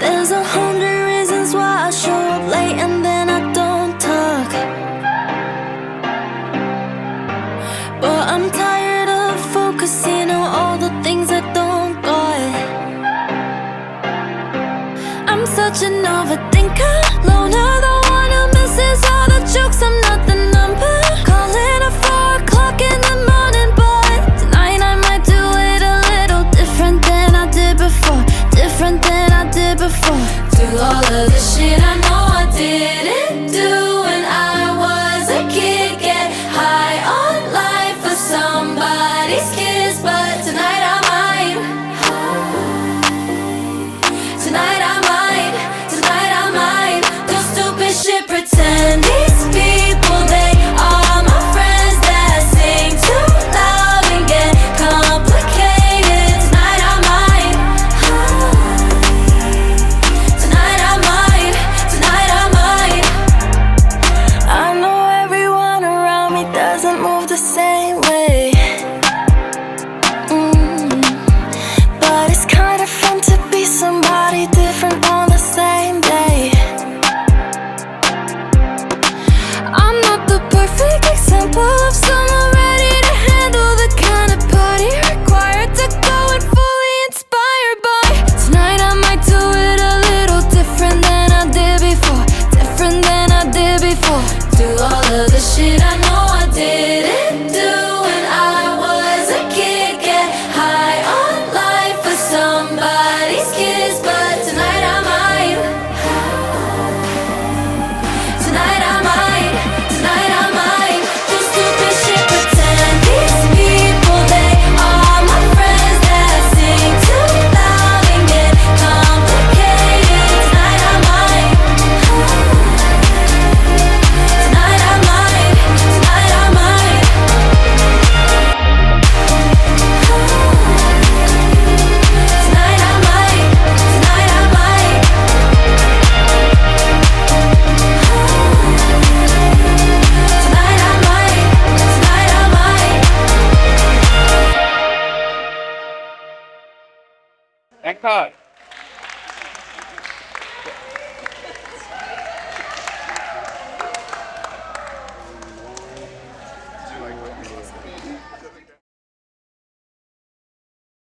There's a hundred reasons why I show up late and then I don't talk. But I'm tired of focusing on all the things I don't got. I'm such a overthinker, loner. before. Do all of the shit. I দেখা হয়